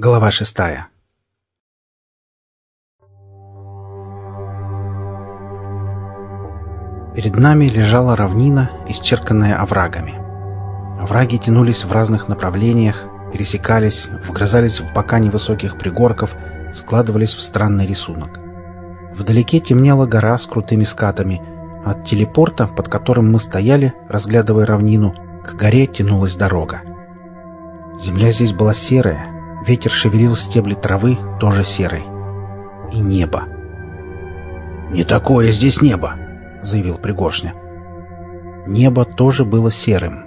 Глава шестая Перед нами лежала равнина, исчерканная оврагами. Овраги тянулись в разных направлениях, пересекались, вгрызались в бока невысоких пригорков, складывались в странный рисунок. Вдалеке темнела гора с крутыми скатами, от телепорта, под которым мы стояли, разглядывая равнину, к горе тянулась дорога. Земля здесь была серая, ветер шевелил стебли травы, тоже серой. И небо. «Не такое здесь небо!» — заявил Пригоршня. Небо тоже было серым.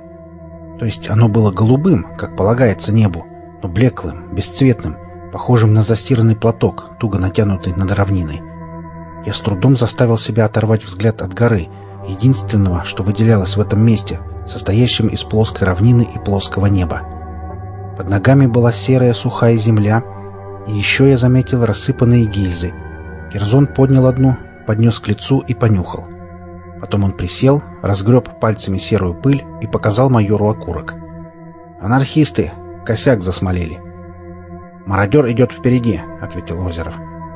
То есть оно было голубым, как полагается небу, но блеклым, бесцветным, похожим на застиранный платок, туго натянутый над равниной. Я с трудом заставил себя оторвать взгляд от горы, единственного, что выделялось в этом месте, состоящем из плоской равнины и плоского неба. Под ногами была серая сухая земля, и еще я заметил рассыпанные гильзы. Керзон поднял одну, поднес к лицу и понюхал. Потом он присел, разгреб пальцами серую пыль и показал майору окурок. «Анархисты! Косяк засмолили!» «Мародер идет впереди», — ответил Озеров.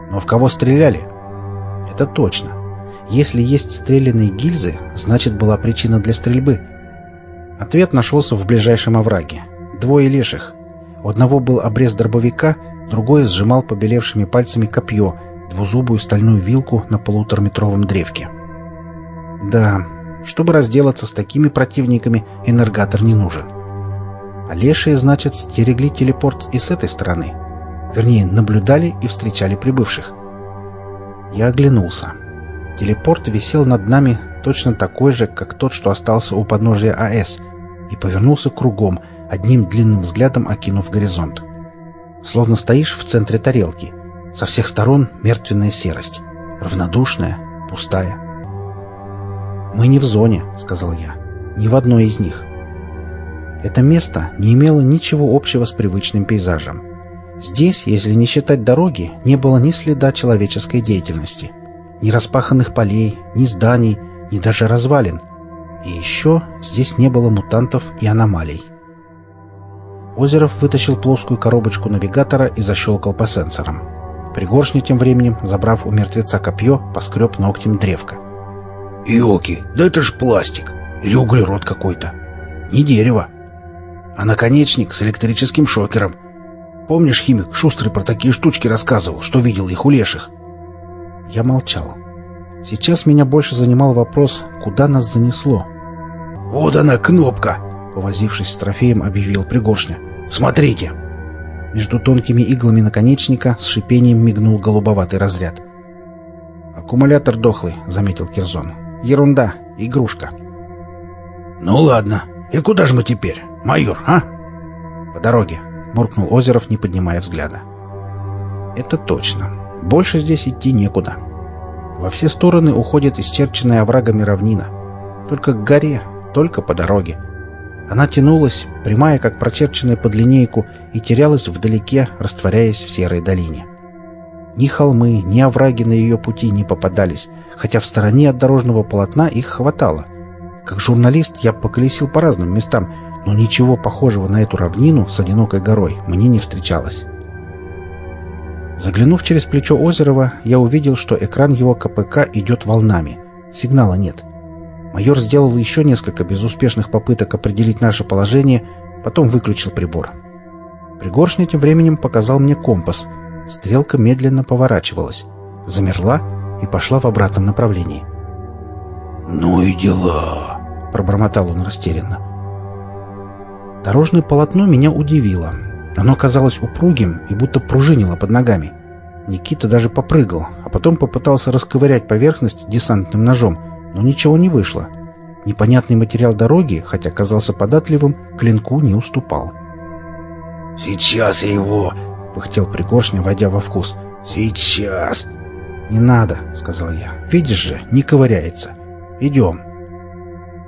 «Но в кого стреляли?» «Это точно. Если есть стрелянные гильзы, значит, была причина для стрельбы». Ответ нашелся в ближайшем овраге. Двое леших. У одного был обрез дробовика, другой сжимал побелевшими пальцами копье, двузубую стальную вилку на полутораметровом древке. Да, чтобы разделаться с такими противниками, энергатор не нужен. А лешие, значит, стерегли телепорт и с этой стороны. Вернее, наблюдали и встречали прибывших. Я оглянулся. Телепорт висел над нами точно такой же, как тот, что остался у подножия АЭС, и повернулся кругом, одним длинным взглядом окинув горизонт. Словно стоишь в центре тарелки. Со всех сторон мертвенная серость. Равнодушная, пустая. «Мы не в зоне», — сказал я. «Ни в одной из них». Это место не имело ничего общего с привычным пейзажем. Здесь, если не считать дороги, не было ни следа человеческой деятельности. Ни распаханных полей, ни зданий, ни даже развалин. И еще здесь не было мутантов и аномалий. Озеров вытащил плоскую коробочку навигатора и защелкал по сенсорам. Пригоршня тем временем, забрав у мертвеца копье, поскреб ногтем древко. «Елки, да это ж пластик! Или углерод какой-то! Не дерево! А наконечник с электрическим шокером! Помнишь, химик Шустрый про такие штучки рассказывал, что видел их у леших?» Я молчал. Сейчас меня больше занимал вопрос, куда нас занесло. «Вот она, кнопка!» Повозившись с трофеем, объявил Пригоршня. «Смотрите!» Между тонкими иглами наконечника с шипением мигнул голубоватый разряд. «Аккумулятор дохлый», — заметил Кирзон. Ерунда, игрушка. Ну ладно. И куда же мы теперь, майор, а? По дороге, буркнул Озеров, не поднимая взгляда. Это точно. Больше здесь идти некуда. Во все стороны уходит исчерченная оврагами равнина. Только к горе, только по дороге. Она тянулась, прямая, как прочерченная под линейку, и терялась вдалеке, растворяясь в серой долине. Ни холмы, ни овраги на ее пути не попадались, хотя в стороне от дорожного полотна их хватало. Как журналист я поколесил по разным местам, но ничего похожего на эту равнину с одинокой горой мне не встречалось. Заглянув через плечо Озерова, я увидел, что экран его КПК идет волнами. Сигнала нет. Майор сделал еще несколько безуспешных попыток определить наше положение, потом выключил прибор. Пригоршня тем временем показал мне компас — Стрелка медленно поворачивалась, замерла и пошла в обратном направлении. «Ну и дела!» — пробормотал он растерянно. Дорожное полотно меня удивило. Оно казалось упругим и будто пружинило под ногами. Никита даже попрыгал, а потом попытался расковырять поверхность десантным ножом, но ничего не вышло. Непонятный материал дороги, хотя казался податливым, клинку не уступал. «Сейчас я его пыхтел пригоршня, войдя во вкус. «Сейчас!» «Не надо», — сказал я. «Видишь же, не ковыряется. Идем».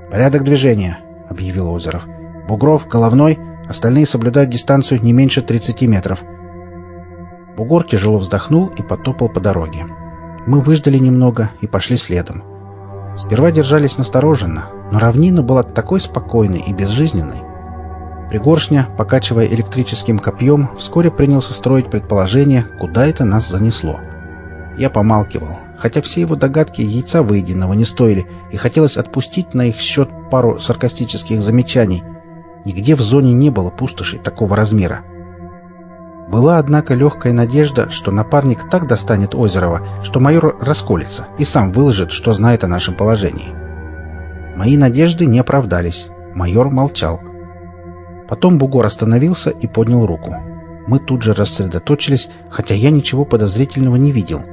«Порядок движения», — объявил Озеров. «Бугров, головной, остальные соблюдают дистанцию не меньше 30 метров». Бугор тяжело вздохнул и потопал по дороге. Мы выждали немного и пошли следом. Сперва держались настороженно, но равнина была такой спокойной и безжизненной. Пригоршня, покачивая электрическим копьем, вскоре принялся строить предположение, куда это нас занесло. Я помалкивал, хотя все его догадки яйца выеденного не стоили, и хотелось отпустить на их счет пару саркастических замечаний. Нигде в зоне не было пустоши такого размера. Была, однако, легкая надежда, что напарник так достанет Озерова, что майор расколется и сам выложит, что знает о нашем положении. Мои надежды не оправдались. Майор молчал. Потом бугор остановился и поднял руку. Мы тут же рассредоточились, хотя я ничего подозрительного не видел.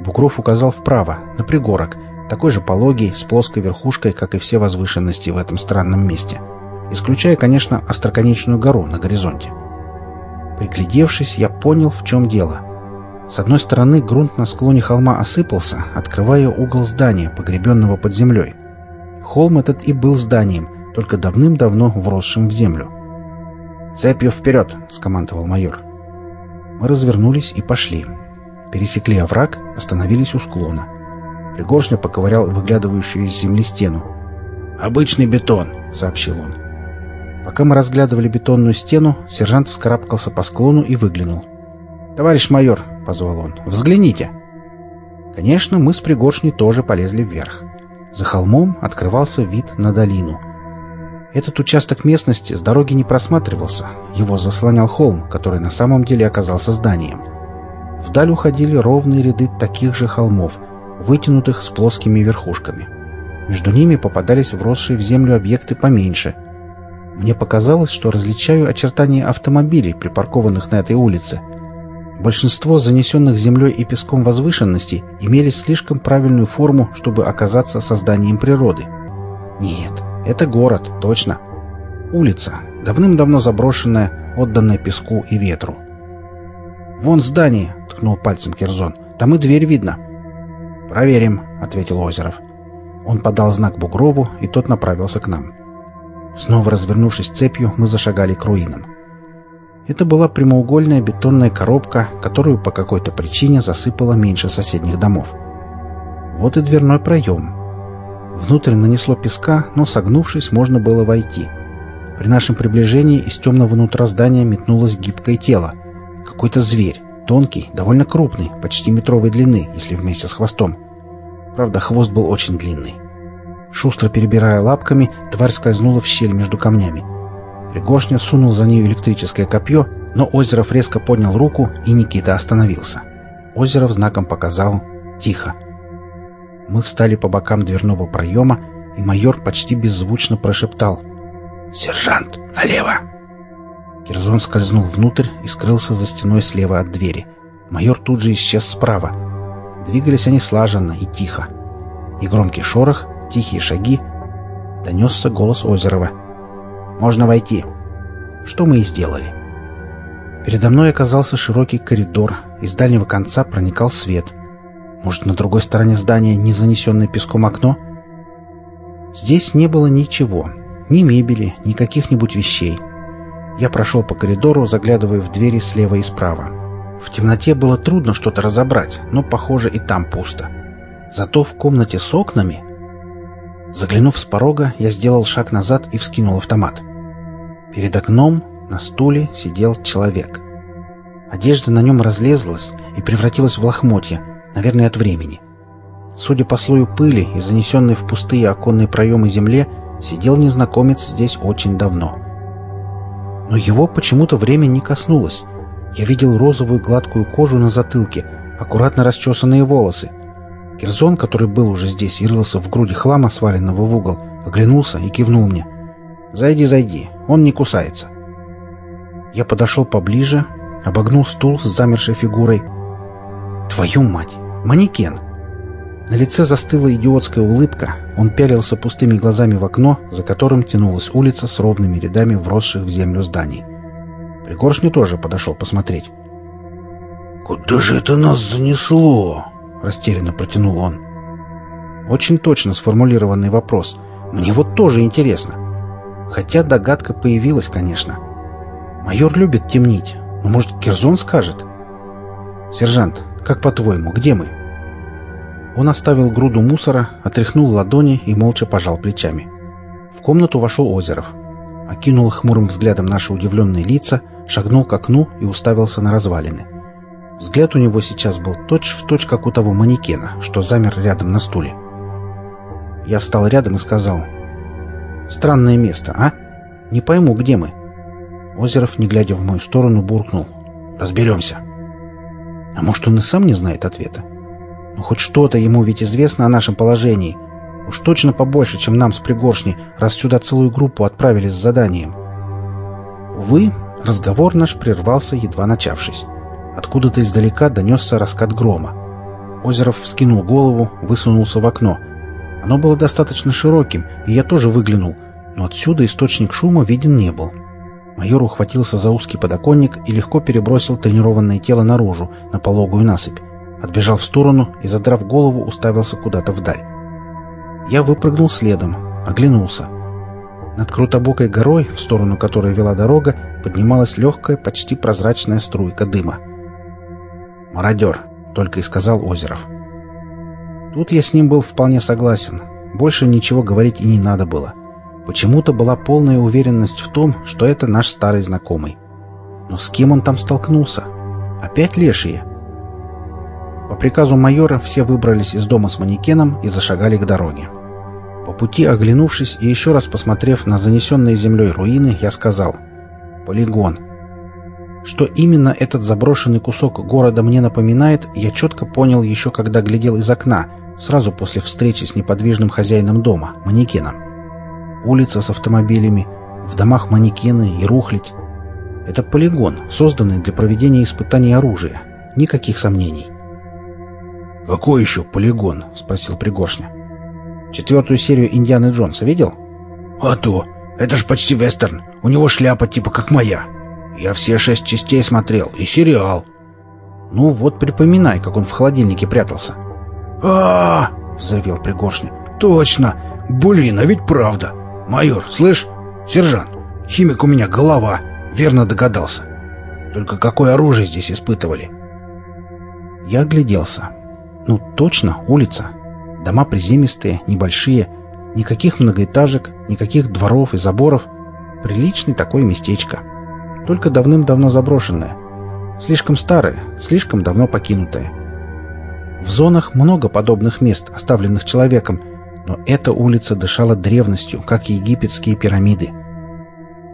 Бугров указал вправо, на пригорок, такой же пологий, с плоской верхушкой, как и все возвышенности в этом странном месте. Исключая, конечно, остроконечную гору на горизонте. Приглядевшись, я понял, в чем дело. С одной стороны, грунт на склоне холма осыпался, открывая угол здания, погребенного под землей. Холм этот и был зданием, только давным-давно вросшим в землю. «Цепью вперед!» — скомандовал майор. Мы развернулись и пошли. Пересекли овраг, остановились у склона. Пригоршня поковырял выглядывающую из земли стену. «Обычный бетон», — сообщил он. Пока мы разглядывали бетонную стену, сержант вскарабкался по склону и выглянул. «Товарищ майор», — позвал он, — «взгляните». Конечно, мы с Пригоршней тоже полезли вверх. За холмом открывался вид на долину. Этот участок местности с дороги не просматривался, его заслонял холм, который на самом деле оказался зданием. Вдаль уходили ровные ряды таких же холмов, вытянутых с плоскими верхушками. Между ними попадались вросшие в землю объекты поменьше. Мне показалось, что различаю очертания автомобилей, припаркованных на этой улице – Большинство занесенных землей и песком возвышенностей имели слишком правильную форму, чтобы оказаться созданием природы. Нет, это город, точно. Улица, давным-давно заброшенная, отданная песку и ветру. «Вон здание!» — ткнул пальцем Кирзон. «Там и дверь видно». «Проверим», — ответил Озеров. Он подал знак Бугрову, и тот направился к нам. Снова развернувшись цепью, мы зашагали к руинам. Это была прямоугольная бетонная коробка, которую по какой-то причине засыпало меньше соседних домов. Вот и дверной проем. Внутрь нанесло песка, но, согнувшись, можно было войти. При нашем приближении из темного нутра здания метнулось гибкое тело. Какой-то зверь, тонкий, довольно крупный, почти метровой длины, если вместе с хвостом. Правда, хвост был очень длинный. Шустро перебирая лапками, тварь скользнула в щель между камнями. Пригоршня сунул за нее электрическое копье, но Озеров резко поднял руку, и Никита остановился. Озеров знаком показал «Тихо». Мы встали по бокам дверного проема, и майор почти беззвучно прошептал «Сержант, налево!». Кирзон скользнул внутрь и скрылся за стеной слева от двери. Майор тут же исчез справа. Двигались они слаженно и тихо. Негромкий шорох, тихие шаги. Донесся голос Озерова — можно войти. Что мы и сделали. Передо мной оказался широкий коридор, из дальнего конца проникал свет. Может, на другой стороне здания не занесенное песком окно? Здесь не было ничего. Ни мебели, ни каких-нибудь вещей. Я прошел по коридору, заглядывая в двери слева и справа. В темноте было трудно что-то разобрать, но, похоже, и там пусто. Зато в комнате с окнами... Заглянув с порога, я сделал шаг назад и вскинул автомат. Перед окном на стуле сидел человек. Одежда на нем разлезлась и превратилась в лохмотья, наверное, от времени. Судя по слою пыли и занесенной в пустые оконные проемы земле, сидел незнакомец здесь очень давно. Но его почему-то время не коснулось. Я видел розовую гладкую кожу на затылке, аккуратно расчесанные волосы. Кирзон, который был уже здесь и рылся в груди хлама, сваленного в угол, оглянулся и кивнул мне. «Зайди, зайди. Он не кусается». Я подошел поближе, обогнул стул с замершей фигурой. «Твою мать! Манекен!» На лице застыла идиотская улыбка. Он пялился пустыми глазами в окно, за которым тянулась улица с ровными рядами вросших в землю зданий. Пригоршню тоже подошел посмотреть. «Куда же это нас занесло?» — растерянно протянул он. Очень точно сформулированный вопрос. Мне вот тоже интересно. Хотя догадка появилась, конечно. Майор любит темнить. Но, может, Кирзон скажет? «Сержант, как по-твоему, где мы?» Он оставил груду мусора, отряхнул ладони и молча пожал плечами. В комнату вошел Озеров. окинул хмурым взглядом наши удивленные лица, шагнул к окну и уставился на развалины. Взгляд у него сейчас был точь-в-точь, точь, как у того манекена, что замер рядом на стуле. Я встал рядом и сказал, «Странное место, а? Не пойму, где мы?» Озеров, не глядя в мою сторону, буркнул, «Разберемся». А может, он и сам не знает ответа? Ну, хоть что-то ему ведь известно о нашем положении. Уж точно побольше, чем нам с пригоршней, раз сюда целую группу отправили с заданием. Увы, разговор наш прервался, едва начавшись. Откуда-то издалека донесся раскат грома. Озеров вскинул голову, высунулся в окно. Оно было достаточно широким, и я тоже выглянул, но отсюда источник шума виден не был. Майор ухватился за узкий подоконник и легко перебросил тренированное тело наружу, на пологую насыпь. Отбежал в сторону и, задрав голову, уставился куда-то вдаль. Я выпрыгнул следом, оглянулся. Над крутобокой горой, в сторону которой вела дорога, поднималась легкая, почти прозрачная струйка дыма. «Мародер», — только и сказал Озеров. Тут я с ним был вполне согласен. Больше ничего говорить и не надо было. Почему-то была полная уверенность в том, что это наш старый знакомый. Но с кем он там столкнулся? Опять лешие? По приказу майора все выбрались из дома с манекеном и зашагали к дороге. По пути оглянувшись и еще раз посмотрев на занесенные землей руины, я сказал «Полигон». Что именно этот заброшенный кусок города мне напоминает, я четко понял еще когда глядел из окна, сразу после встречи с неподвижным хозяином дома, манекеном. Улица с автомобилями, в домах манекены и рухлядь. Это полигон, созданный для проведения испытаний оружия. Никаких сомнений. «Какой еще полигон?» — спросил Пригоршня. «Четвертую серию «Индианы Джонса» видел?» «А то! Это ж почти вестерн. У него шляпа типа как моя. Я все шесть частей смотрел. И сериал». «Ну вот припоминай, как он в холодильнике прятался». а, взревел Пригоршня. «Точно! Блин, а ведь правда! Майор, слышь? Сержант, химик у меня голова. Верно догадался. Только какое оружие здесь испытывали?» Я огляделся. Ну, точно, улица. Дома приземистые, небольшие. Никаких многоэтажек, никаких дворов и заборов. Приличный такое местечко. Только давным-давно заброшенное. Слишком старое, слишком давно покинутое. В зонах много подобных мест, оставленных человеком, но эта улица дышала древностью, как и египетские пирамиды.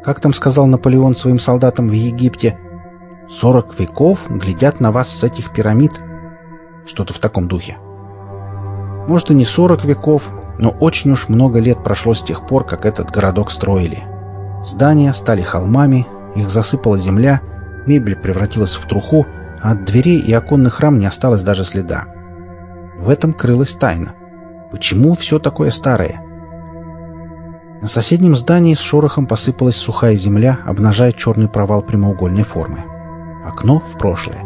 Как там сказал Наполеон своим солдатам в Египте, «Сорок веков глядят на вас с этих пирамид». Что-то в таком духе. Может и не сорок веков, но очень уж много лет прошло с тех пор, как этот городок строили. Здания стали холмами, их засыпала земля, мебель превратилась в труху, а от дверей и оконных рам не осталось даже следа. В этом крылась тайна. Почему все такое старое? На соседнем здании с шорохом посыпалась сухая земля, обнажая черный провал прямоугольной формы. Окно в прошлое.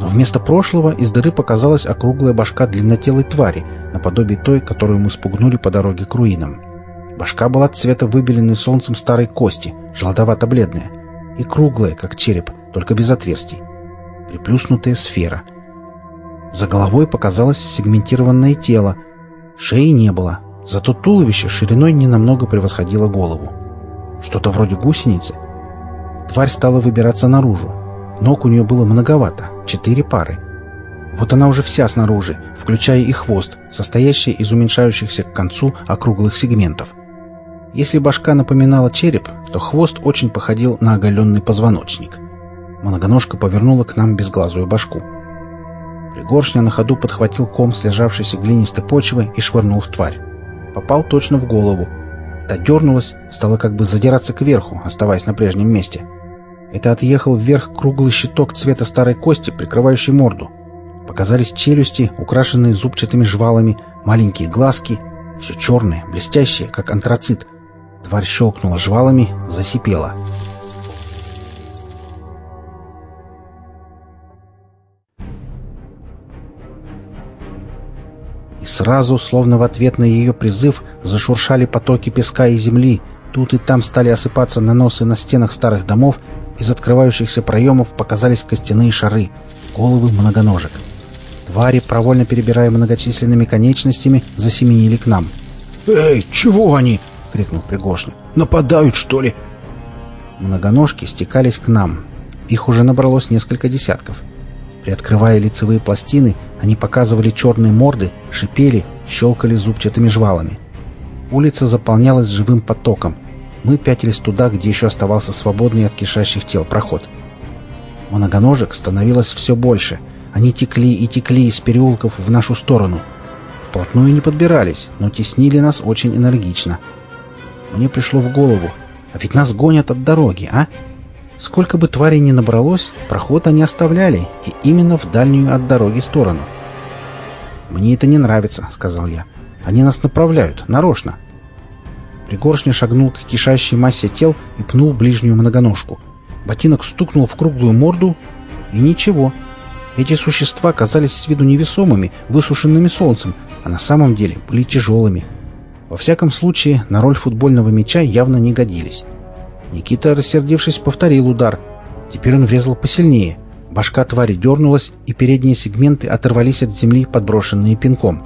Но вместо прошлого из дыры показалась округлая башка длиннотелой твари, наподобие той, которую мы спугнули по дороге к руинам. Башка была цвета выбеленной солнцем старой кости, желтовато-бледная, и круглая, как череп, только без отверстий. Приплюснутая сфера. За головой показалось сегментированное тело. Шеи не было, зато туловище шириной ненамного превосходило голову. Что-то вроде гусеницы. Тварь стала выбираться наружу, Ног у нее было многовато, четыре пары. Вот она уже вся снаружи, включая и хвост, состоящий из уменьшающихся к концу округлых сегментов. Если башка напоминала череп, то хвост очень походил на оголенный позвоночник. Многоножка повернула к нам безглазую башку. Пригоршня на ходу подхватил ком слежавшейся глинистой почвы и швырнул в тварь. Попал точно в голову. Та дернулась, стала как бы задираться кверху, оставаясь на прежнем месте. Это отъехал вверх круглый щиток цвета старой кости, прикрывающий морду. Показались челюсти, украшенные зубчатыми жвалами, маленькие глазки, все черное, блестящее, как антрацит. Тварь щелкнула жвалами, засипела. И сразу, словно в ответ на ее призыв, зашуршали потоки песка и земли. Тут и там стали осыпаться наносы на стенах старых домов, из открывающихся проемов показались костяные шары, головы многоножек. Твари, провольно перебирая многочисленными конечностями, засеменили к нам. «Эй, чего они?» —— крикнул Пригоршня. «Нападают, что ли?» Многоножки стекались к нам. Их уже набралось несколько десятков. Приоткрывая лицевые пластины, они показывали черные морды, шипели, щелкали зубчатыми жвалами. Улица заполнялась живым потоком. Мы пятились туда, где еще оставался свободный от кишащих тел проход. Многоножек становилось все больше. Они текли и текли из переулков в нашу сторону. Вплотную не подбирались, но теснили нас очень энергично. Мне пришло в голову, а ведь нас гонят от дороги, а? Сколько бы тварей ни набралось, проход они оставляли, и именно в дальнюю от дороги сторону. «Мне это не нравится», — сказал я. «Они нас направляют, нарочно». Пригоршня шагнул к кишащей массе тел и пнул ближнюю многоножку. Ботинок стукнул в круглую морду, и ничего. Эти существа казались с виду невесомыми, высушенными солнцем, а на самом деле были тяжелыми. Во всяком случае, на роль футбольного мяча явно не годились. Никита, рассердившись, повторил удар. Теперь он врезал посильнее. Башка твари дернулась, и передние сегменты оторвались от земли, подброшенные пинком.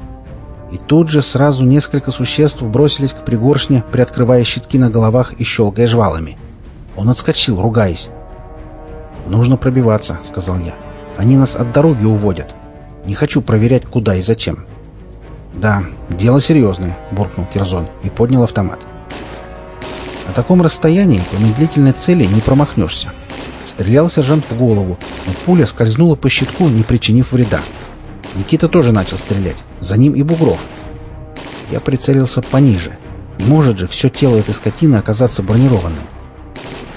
И тут же сразу несколько существ бросились к пригоршне, приоткрывая щитки на головах и щелкая жвалами. Он отскочил, ругаясь. «Нужно пробиваться», — сказал я. «Они нас от дороги уводят. Не хочу проверять, куда и зачем». «Да, дело серьезное», — буркнул Кирзон и поднял автомат. На таком расстоянии по медлительной цели не промахнешься. Стрелял сержант в голову, но пуля скользнула по щитку, не причинив вреда. Никита тоже начал стрелять. За ним и Бугров. Я прицелился пониже. Не может же все тело этой скотины оказаться бронированным.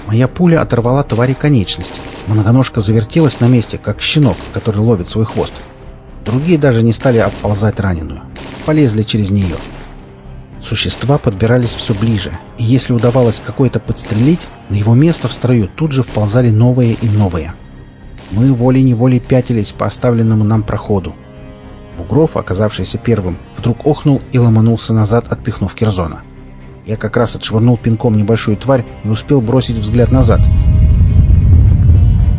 Моя пуля оторвала твари конечность. Многоножка завертелась на месте, как щенок, который ловит свой хвост. Другие даже не стали обползать раненую. Полезли через нее. Существа подбирались все ближе, и если удавалось какое-то подстрелить, на его место в строю тут же вползали новые и новые. Мы волей-неволей пятились по оставленному нам проходу. Бугров, оказавшийся первым, вдруг охнул и ломанулся назад, отпихнув Кирзона. Я как раз отшвырнул пинком небольшую тварь и успел бросить взгляд назад.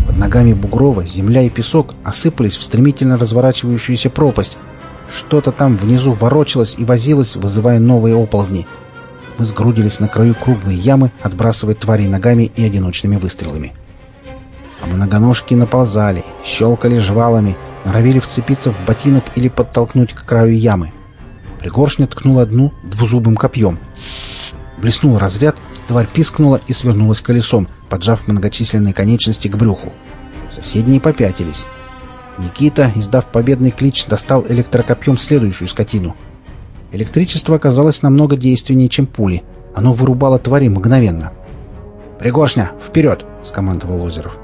Под ногами Бугрова земля и песок осыпались в стремительно разворачивающуюся пропасть, что-то там внизу ворочалось и возилось, вызывая новые оползни. Мы сгрудились на краю круглой ямы, отбрасывая тварей ногами и одиночными выстрелами. А многоножки наползали, щелкали жвалами, норовили вцепиться в ботинок или подтолкнуть к краю ямы. Пригоршня ткнул одну двузубым копьем. Блеснул разряд, тварь пискнула и свернулась колесом, поджав многочисленные конечности к брюху. Соседние попятились. Никита, издав победный клич, достал электрокопьем следующую скотину. Электричество оказалось намного действеннее, чем пули. Оно вырубало твари мгновенно. «Пригоршня, вперед!» — скомандовал Озеров.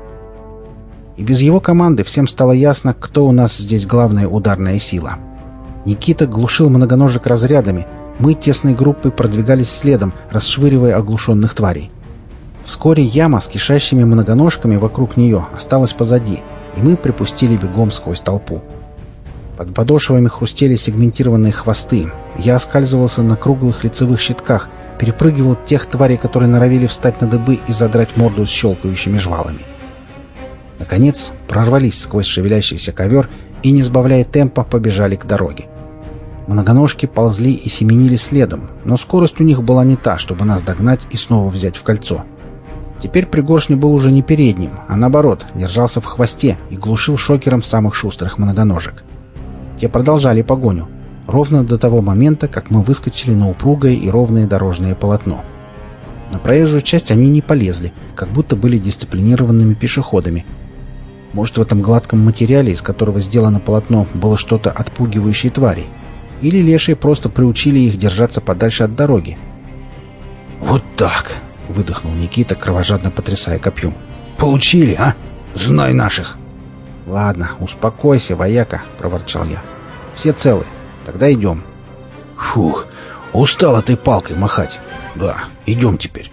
И без его команды всем стало ясно, кто у нас здесь главная ударная сила. Никита глушил многоножек разрядами. Мы тесной группой продвигались следом, расшвыривая оглушенных тварей. Вскоре яма с кишащими многоножками вокруг нее осталась позади — и мы припустили бегом сквозь толпу. Под подошвами хрустели сегментированные хвосты. Я оскальзывался на круглых лицевых щитках, перепрыгивал тех тварей, которые норовили встать на дыбы и задрать морду с щелкающими жвалами. Наконец, прорвались сквозь шевелящийся ковер и, не сбавляя темпа, побежали к дороге. Многоножки ползли и семенили следом, но скорость у них была не та, чтобы нас догнать и снова взять в кольцо. — Теперь Пригоршня был уже не передним, а наоборот, держался в хвосте и глушил шокером самых шустрых многоножек. Те продолжали погоню, ровно до того момента, как мы выскочили на упругое и ровное дорожное полотно. На проезжую часть они не полезли, как будто были дисциплинированными пешеходами. Может, в этом гладком материале, из которого сделано полотно, было что-то отпугивающее твари, Или лешие просто приучили их держаться подальше от дороги. «Вот так!» — выдохнул Никита, кровожадно потрясая копьем. «Получили, а? Знай наших!» «Ладно, успокойся, вояка», — проворчал я. «Все целы. Тогда идем». «Фух, устал этой палкой махать. Да, идем теперь».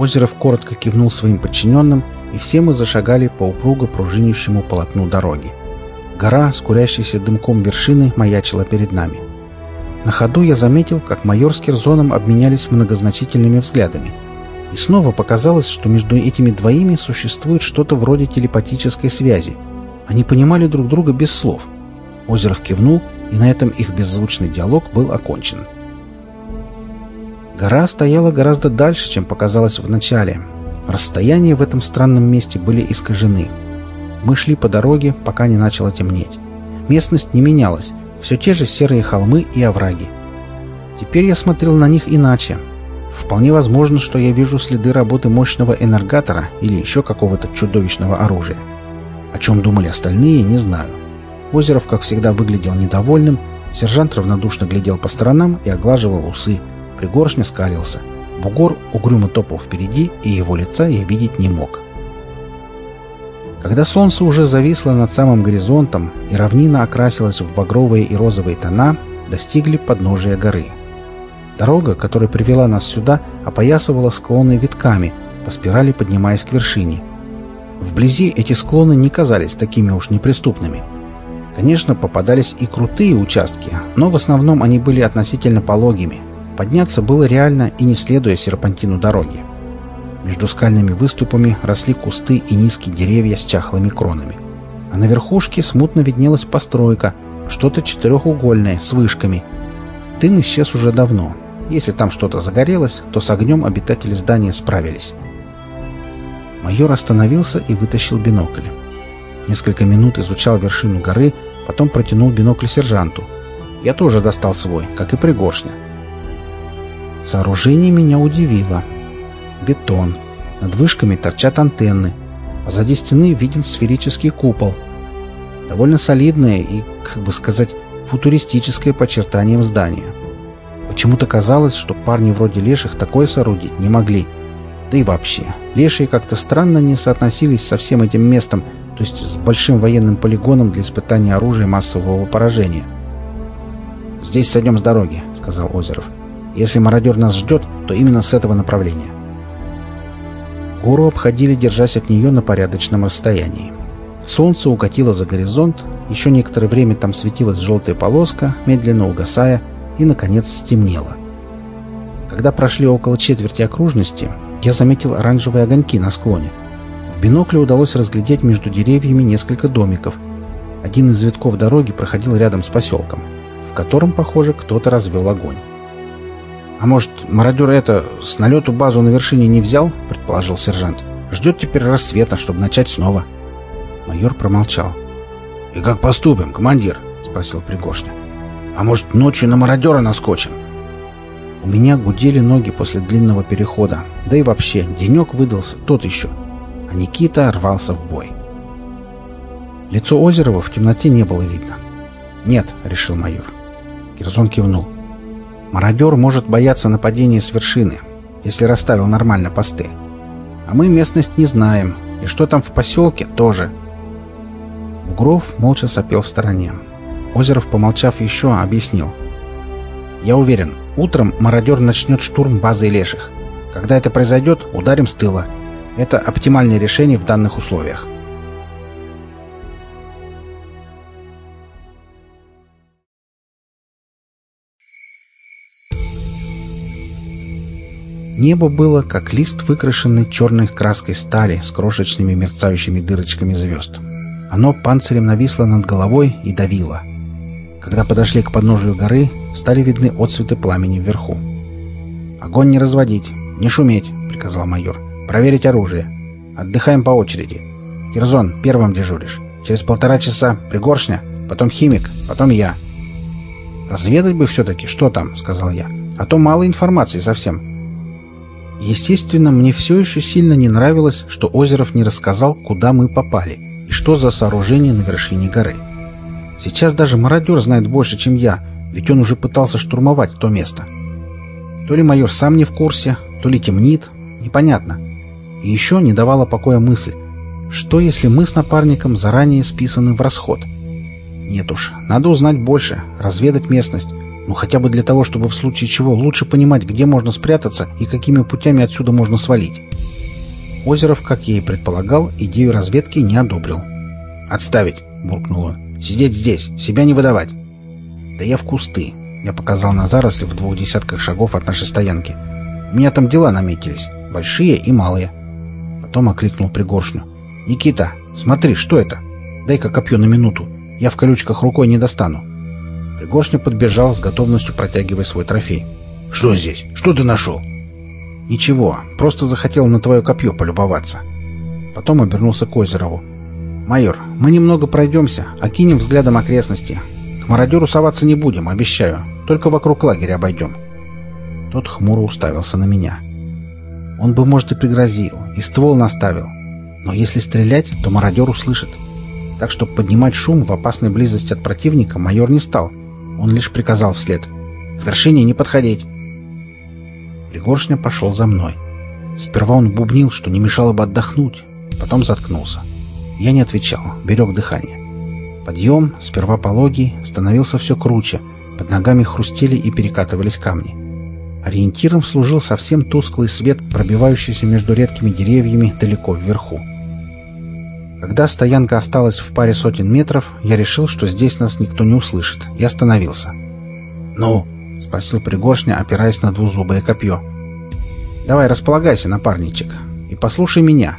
Озеров коротко кивнул своим подчиненным, и все мы зашагали по упруго пружинящему полотну дороги. Гора с курящейся дымком вершины маячила перед нами. На ходу я заметил, как майор с Кирзоном обменялись многозначительными взглядами. И снова показалось, что между этими двоими существует что-то вроде телепатической связи. Они понимали друг друга без слов. Озеров кивнул, и на этом их беззвучный диалог был окончен. Гора стояла гораздо дальше, чем показалось в начале. Расстояния в этом странном месте были искажены. Мы шли по дороге, пока не начало темнеть. Местность не менялась, все те же серые холмы и овраги. Теперь я смотрел на них иначе. Вполне возможно, что я вижу следы работы мощного энергатора или еще какого-то чудовищного оружия. О чем думали остальные, не знаю. Озеров, как всегда, выглядел недовольным, сержант равнодушно глядел по сторонам и оглаживал усы, пригоршня скалился. Бугор угрюмо топал впереди, и его лица я видеть не мог. Когда солнце уже зависло над самым горизонтом и равнина окрасилась в багровые и розовые тона, достигли подножия горы. Дорога, которая привела нас сюда, опоясывала склоны витками, по спирали поднимаясь к вершине. Вблизи эти склоны не казались такими уж неприступными. Конечно, попадались и крутые участки, но в основном они были относительно пологими. Подняться было реально и не следуя серпантину дороги. Между скальными выступами росли кусты и низкие деревья с чахлыми кронами. А на верхушке смутно виднелась постройка, что-то четырехугольное, с вышками. Дым исчез уже давно. Если там что-то загорелось, то с огнем обитатели здания справились. Майор остановился и вытащил бинокль. Несколько минут изучал вершину горы, потом протянул бинокль сержанту. Я тоже достал свой, как и пригоршня. Сооружение меня удивило бетон. Над вышками торчат антенны. Позади стены виден сферический купол. Довольно солидное и, как бы сказать, футуристическое по очертаниям здания. Почему-то казалось, что парни вроде леших такое соорудить не могли. Да и вообще, лешие как-то странно не соотносились со всем этим местом, то есть с большим военным полигоном для испытания оружия массового поражения. «Здесь сойдем с дороги», — сказал Озеров. «Если мародер нас ждет, то именно с этого направления». Гору обходили, держась от нее на порядочном расстоянии. Солнце укатило за горизонт, еще некоторое время там светилась желтая полоска, медленно угасая, и, наконец, стемнело. Когда прошли около четверти окружности, я заметил оранжевые огоньки на склоне. В бинокле удалось разглядеть между деревьями несколько домиков. Один из витков дороги проходил рядом с поселком, в котором, похоже, кто-то развел огонь. «А может, мародер это с налету базу на вершине не взял?» — предположил сержант. «Ждет теперь рассвета, чтобы начать снова». Майор промолчал. «И как поступим, командир?» — спросил Пригоршня. «А может, ночью на мародера наскочим?» У меня гудели ноги после длинного перехода. Да и вообще, денек выдался тот еще. А Никита рвался в бой. Лицо Озерова в темноте не было видно. «Нет», — решил майор. Кирзон кивнул. Мародер может бояться нападения с вершины, если расставил нормально посты. А мы местность не знаем, и что там в поселке тоже. Бугров молча сопел в стороне. Озеров, помолчав еще, объяснил. «Я уверен, утром мародер начнет штурм базы леших. Когда это произойдет, ударим с тыла. Это оптимальное решение в данных условиях». Небо было, как лист, выкрашенный черной краской стали с крошечными мерцающими дырочками звезд. Оно панцирем нависло над головой и давило. Когда подошли к подножию горы, стали видны отцветы пламени вверху. «Огонь не разводить, не шуметь», — приказал майор. «Проверить оружие. Отдыхаем по очереди. Кирзон, первым дежуришь. Через полтора часа пригоршня, потом химик, потом я». «Разведать бы все-таки, что там», — сказал я. «А то мало информации совсем. Естественно, мне все еще сильно не нравилось, что Озеров не рассказал, куда мы попали и что за сооружение на вершине горы. Сейчас даже мародер знает больше, чем я, ведь он уже пытался штурмовать то место. То ли майор сам не в курсе, то ли темнит, непонятно. И еще не давала покоя мысль, что если мы с напарником заранее списаны в расход? Нет уж, надо узнать больше, разведать местность, ну, хотя бы для того, чтобы в случае чего лучше понимать, где можно спрятаться и какими путями отсюда можно свалить. Озеров, как я и предполагал, идею разведки не одобрил. «Отставить!» — буркнул он. «Сидеть здесь, себя не выдавать!» «Да я в кусты!» — я показал на заросли в двух десятках шагов от нашей стоянки. «У меня там дела наметились. большие и малые. Потом окликнул пригоршню. «Никита, смотри, что это? Дай-ка копье на минуту. Я в колючках рукой не достану». Пригоршня подбежал с готовностью протягивая свой трофей. «Что здесь? Что ты нашел?» «Ничего, просто захотел на твое копье полюбоваться». Потом обернулся к Озерову. «Майор, мы немного пройдемся, окинем взглядом окрестности. К мародеру соваться не будем, обещаю. Только вокруг лагеря обойдем». Тот хмуро уставился на меня. Он бы, может, и пригрозил, и ствол наставил. Но если стрелять, то мародер услышит. Так что поднимать шум в опасной близости от противника майор не стал. Он лишь приказал вслед. «К вершине не подходить!» Пригоршня пошел за мной. Сперва он бубнил, что не мешало бы отдохнуть, потом заткнулся. Я не отвечал, берег дыхание. Подъем, сперва пологий, становился все круче, под ногами хрустели и перекатывались камни. Ориентиром служил совсем тусклый свет, пробивающийся между редкими деревьями далеко вверху. Когда стоянка осталась в паре сотен метров, я решил, что здесь нас никто не услышит, и остановился. «Ну?» — спросил Пригоршня, опираясь на двузубое копье. «Давай располагайся, напарничек, и послушай меня.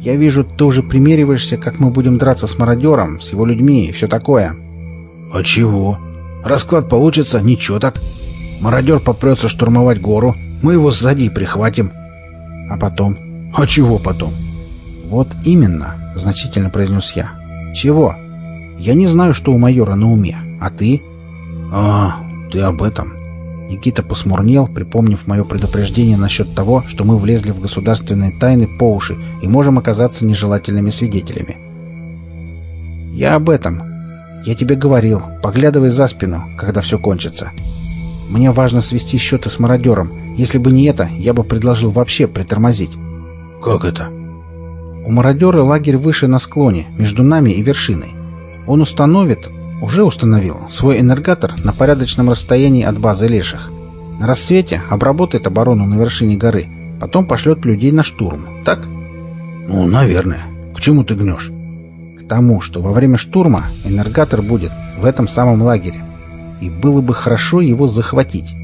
Я вижу, ты уже примериваешься, как мы будем драться с мародером, с его людьми и все такое». «А чего? Расклад получится, ничего так. Мародер попрется штурмовать гору, мы его сзади прихватим». «А потом?» «А чего потом?» «Вот именно», — значительно произнес я. «Чего? Я не знаю, что у майора на уме, а ты?» «А, ты об этом?» Никита посмурнел, припомнив мое предупреждение насчет того, что мы влезли в государственные тайны по уши и можем оказаться нежелательными свидетелями. «Я об этом. Я тебе говорил, поглядывай за спину, когда все кончится. Мне важно свести счеты с мародером. Если бы не это, я бы предложил вообще притормозить». «Как это?» «У мародера лагерь выше на склоне, между нами и вершиной. Он установит, уже установил свой энергатор на порядочном расстоянии от базы Леших. На рассвете обработает оборону на вершине горы, потом пошлет людей на штурм. Так? Ну, наверное. К чему ты гнешь? К тому, что во время штурма энергатор будет в этом самом лагере. И было бы хорошо его захватить.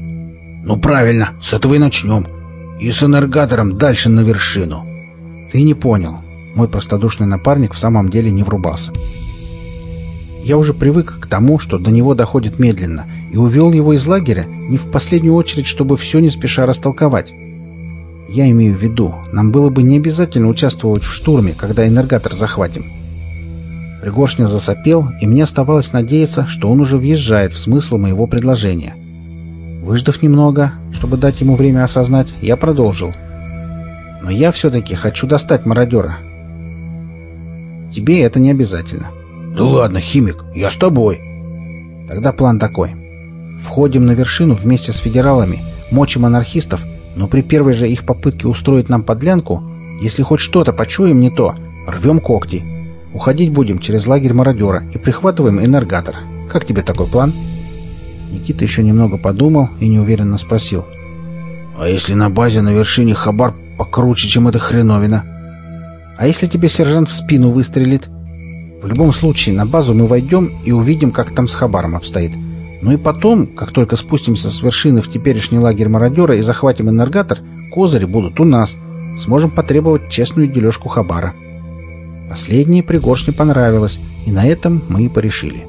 Ну, правильно, с этого и начнем. И с энергатором дальше на вершину. Ты не понял. Мой простодушный напарник в самом деле не врубался. Я уже привык к тому, что до него доходит медленно, и увел его из лагеря не в последнюю очередь, чтобы все не спеша растолковать. Я имею в виду, нам было бы не обязательно участвовать в штурме, когда энергатор захватим. Пригоршня засопел, и мне оставалось надеяться, что он уже въезжает в смысл моего предложения. Выждав немного, чтобы дать ему время осознать, я продолжил. Но я все-таки хочу достать мародера. Тебе это не обязательно. «Да ладно, химик, я с тобой». Тогда план такой. Входим на вершину вместе с федералами, мочим анархистов, но при первой же их попытке устроить нам подлянку, если хоть что-то почуем не то, рвем когти. Уходить будем через лагерь мародера и прихватываем энергатор. Как тебе такой план?» Никита еще немного подумал и неуверенно спросил. «А если на базе на вершине хабар покруче, чем эта хреновина?» «А если тебе сержант в спину выстрелит?» В любом случае, на базу мы войдем и увидим, как там с Хабаром обстоит. Ну и потом, как только спустимся с вершины в теперешний лагерь мародера и захватим энергатор, козыри будут у нас. Сможем потребовать честную дележку Хабара. Последнее пригоршне понравилось, и на этом мы и порешили.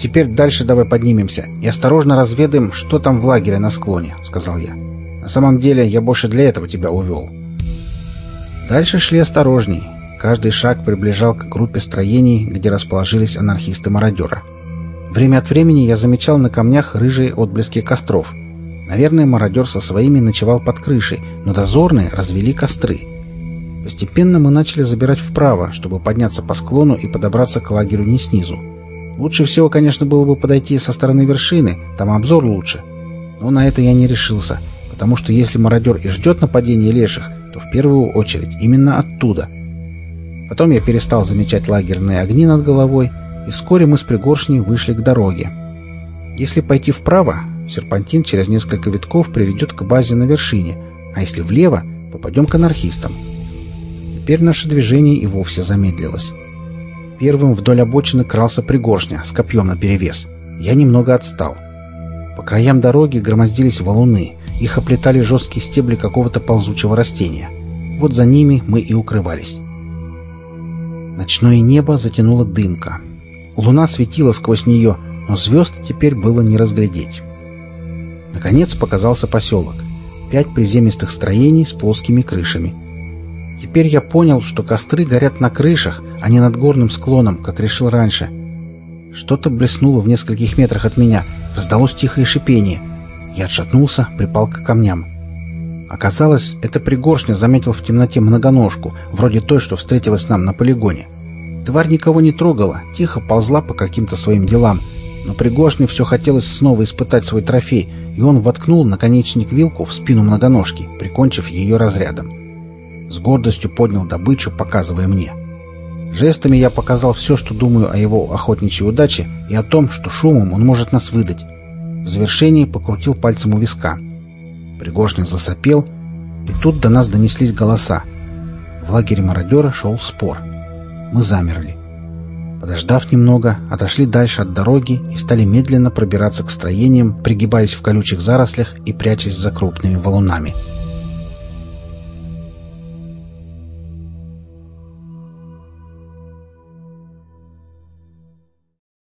«Теперь дальше давай поднимемся и осторожно разведаем, что там в лагере на склоне», — сказал я. «На самом деле я больше для этого тебя увел». Дальше шли осторожней, Каждый шаг приближал к группе строений, где расположились анархисты-мародера. Время от времени я замечал на камнях рыжие отблески костров. Наверное, мародер со своими ночевал под крышей, но дозорные развели костры. Постепенно мы начали забирать вправо, чтобы подняться по склону и подобраться к лагерю не снизу. Лучше всего, конечно, было бы подойти со стороны вершины, там обзор лучше. Но на это я не решился, потому что если мародер и ждет нападения леших, то в первую очередь именно оттуда – Потом я перестал замечать лагерные огни над головой, и вскоре мы с пригоршней вышли к дороге. Если пойти вправо, серпантин через несколько витков приведет к базе на вершине, а если влево, попадем к анархистам. Теперь наше движение и вовсе замедлилось. Первым вдоль обочины крался пригоршня с копьем наперевес. Я немного отстал. По краям дороги громоздились валуны, их оплетали жесткие стебли какого-то ползучего растения. Вот за ними мы и укрывались. Ночное небо затянуло дымка. Луна светила сквозь нее, но звезд теперь было не разглядеть. Наконец показался поселок. Пять приземистых строений с плоскими крышами. Теперь я понял, что костры горят на крышах, а не над горным склоном, как решил раньше. Что-то блеснуло в нескольких метрах от меня, раздалось тихое шипение. Я отшатнулся, припал к камням. Оказалось, это пригоршня заметил в темноте многоножку, вроде той, что встретилась нам на полигоне. Тварь никого не трогала, тихо ползла по каким-то своим делам, но пригоршне все хотелось снова испытать свой трофей, и он воткнул наконечник вилку в спину многоножки, прикончив ее разрядом. С гордостью поднял добычу, показывая мне. Жестами я показал все, что думаю о его охотничьей удаче и о том, что шумом он может нас выдать. В завершении покрутил пальцем у виска. Пригоршник засопел, и тут до нас донеслись голоса. В лагере мародера шел спор. Мы замерли. Подождав немного, отошли дальше от дороги и стали медленно пробираться к строениям, пригибаясь в колючих зарослях и прячась за крупными валунами.